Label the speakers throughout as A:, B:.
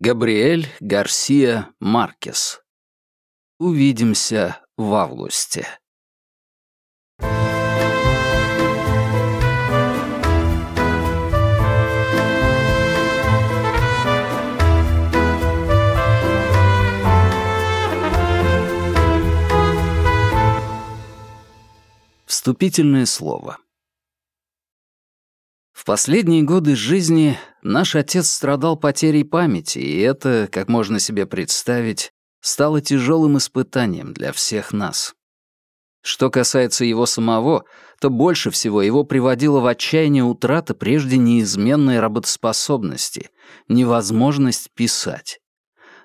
A: Габриэль Гарсия Маркес. Увидимся в августе. Вступительное слово. В последние годы жизни наш отец страдал потерей памяти, и это, как можно себе представить, стало тяжелым испытанием для всех нас. Что касается его самого, то больше всего его приводила в отчаяние утрата прежде неизменной работоспособности, невозможность писать.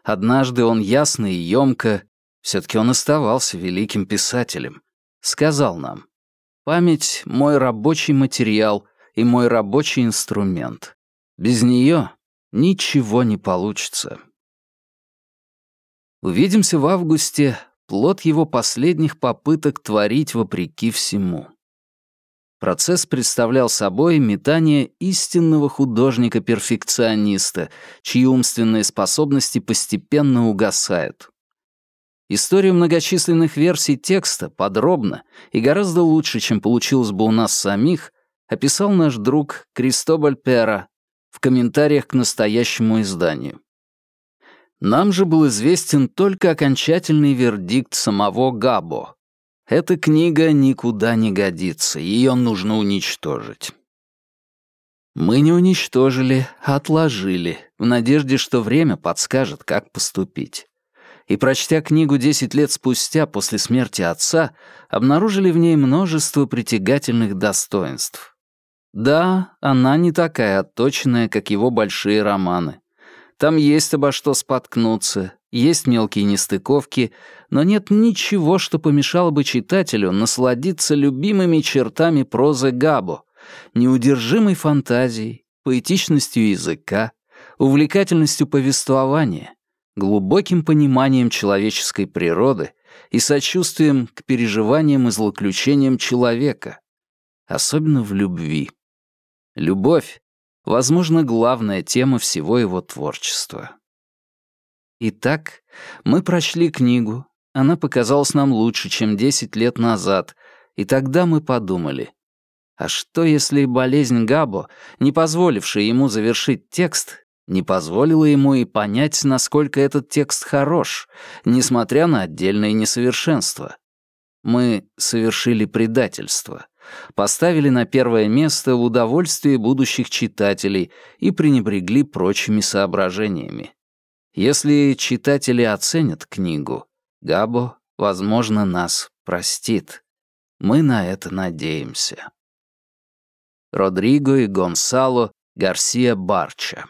A: Однажды он ясно и ёмко, все таки он оставался великим писателем, сказал нам, «Память — мой рабочий материал — и мой рабочий инструмент. Без нее ничего не получится. Увидимся в августе, плод его последних попыток творить вопреки всему. Процесс представлял собой метание истинного художника-перфекциониста, чьи умственные способности постепенно угасают. Историю многочисленных версий текста подробно и гораздо лучше, чем получилось бы у нас самих, описал наш друг Кристобаль Пера в комментариях к настоящему изданию. Нам же был известен только окончательный вердикт самого Габо. Эта книга никуда не годится, ее нужно уничтожить. Мы не уничтожили, а отложили, в надежде, что время подскажет, как поступить. И, прочтя книгу десять лет спустя после смерти отца, обнаружили в ней множество притягательных достоинств. Да, она не такая отточенная, как его большие романы. Там есть обо что споткнуться, есть мелкие нестыковки, но нет ничего, что помешало бы читателю насладиться любимыми чертами прозы Габо, неудержимой фантазией, поэтичностью языка, увлекательностью повествования, глубоким пониманием человеческой природы и сочувствием к переживаниям и злоключениям человека, особенно в любви. Любовь — возможно, главная тема всего его творчества. Итак, мы прочли книгу, она показалась нам лучше, чем 10 лет назад, и тогда мы подумали, а что если болезнь Габо, не позволившая ему завершить текст, не позволила ему и понять, насколько этот текст хорош, несмотря на отдельные несовершенства? Мы совершили предательство поставили на первое место удовольствие будущих читателей и пренебрегли прочими соображениями. Если читатели оценят книгу, Габо, возможно, нас простит. Мы на это надеемся. Родриго и Гонсало Гарсия Барча